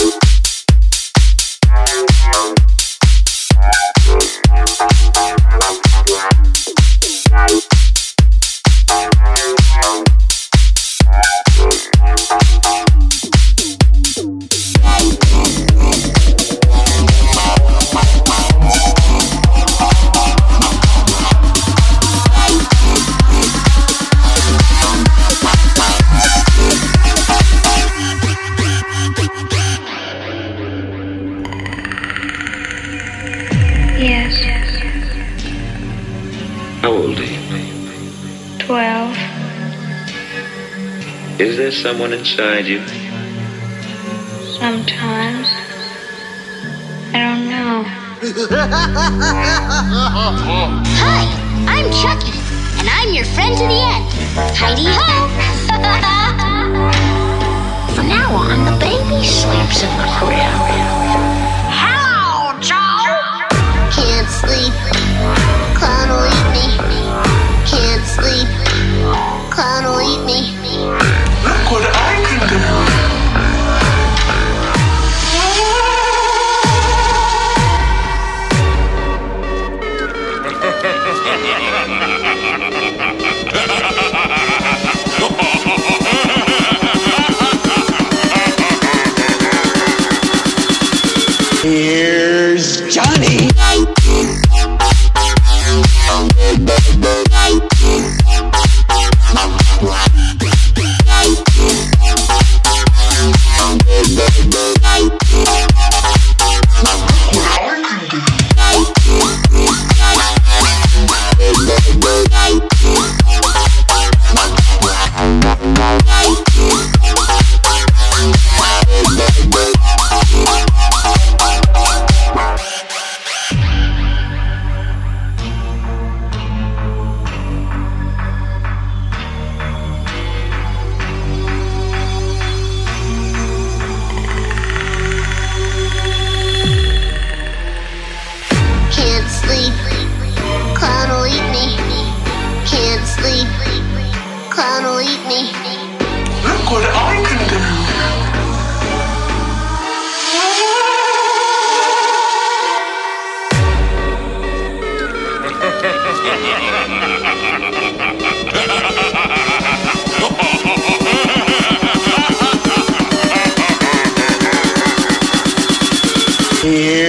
out. Someone inside you? Sometimes. I don't know. Hi, I'm Chucky, and I'm your friend to the end. Heidi ho! Here's Clown will eat me. Look what I can do. Here's